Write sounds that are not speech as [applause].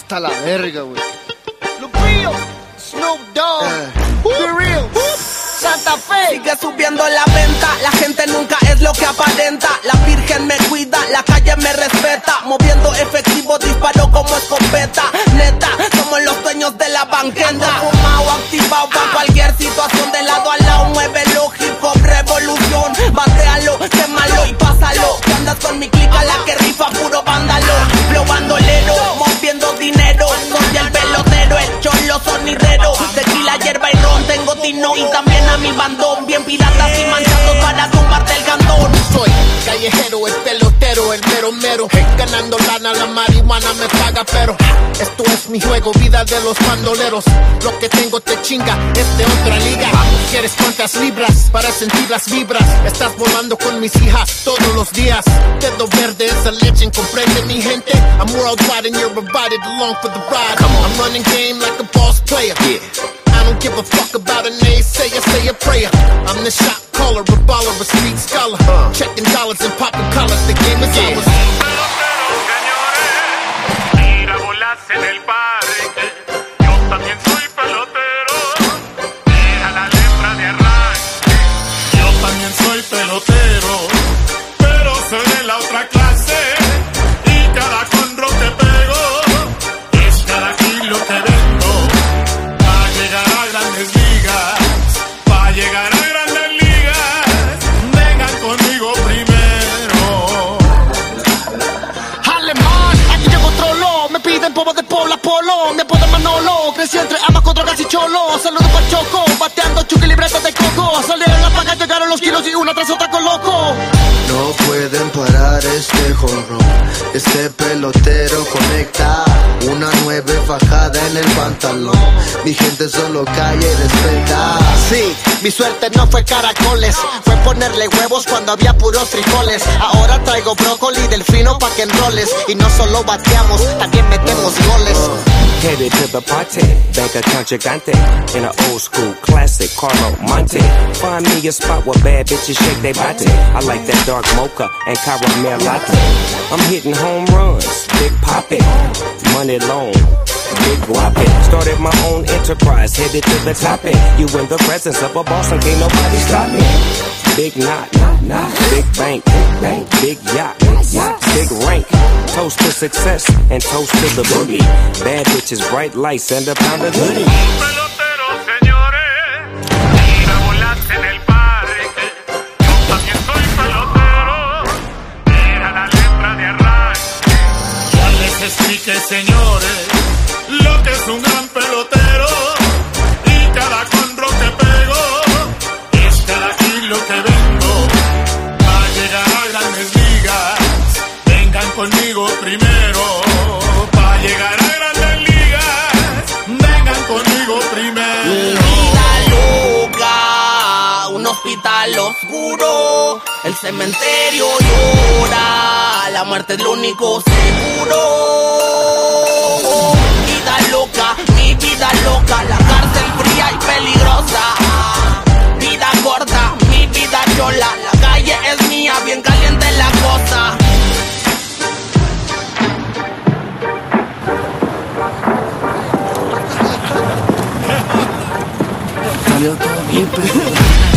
hasta la verga, güey. Lupillo, Snoop Dogg, Uh, Real, Santa Fe. Sigue subiendo la venta, la gente nunca es lo que aparenta. La virgen me cuida, la calle me respeta. Moviendo efectivo, disparo como escopeta. Neta, somos los dueños de la banqueta. Fumado, activado para cualquier y también a mi bandón. Bien piratas y manchados para tumbarte el cantón. Soy callejero, el pelotero, el mero mero. Ganando lana, la marihuana me paga, pero esto es mi juego, vida de los bandoleros. Lo que tengo te chinga, es de otra liga. ¿Quieres cuántas libras para sentir las vibras? Estás volando con mis hijas todos los días. Dedo verde, esa leche, comprende mi gente. I'm worldwide and you're invited along for the ride. I'm running game like a boss player. Don't give a fuck about a naysayer, say a prayer. I'm the shot caller, a baller, a street scholar. Checking dollars and popping collars, the game is ours. Povo de Pobla Polo, me ponen Manolo, crecí entre amas con drogas y cholo, saludo pa' Choco, bateando chuki libretas de coco, salieron las pagas, llegaron los kilos y una tras otra con loco. No pueden parar este jonrón. Este pelotero conecta una nueve fajada en el pantalón. Mi gente solo calle y respeta. Sí, mi suerte no fue caracoles, fue ponerle huevos cuando había puros frijoles. Ahora traigo brócoli del fino pa' que enroles, y no solo bateamos, también metemos goles. Headed to the party, bank account gigante in an old school classic Carlo Monte. Find me a spot where bad bitches shake their body. I like that dark mocha and caramel latte. I'm hitting home runs, big poppin', money long. Big whopping. Started my own enterprise, headed to the top. You in the presence of a boss and can't nobody stop me. Big knot, big bank, big yacht, big rank. Toast to success and toast to the boogie. Bad bitches, bright lights, and a pound of goodie. pelotero, conmigo primero. Para llegar a grandes ligas, vengan conmigo primero. Vida loca, un hospital oscuro, el cementerio llora, la muerte es lo único seguro. Vida loca, mi vida loca, la cárcel fría y peligrosa. Vida corta, mi vida chola, la calle es mía, idiota. [laughs]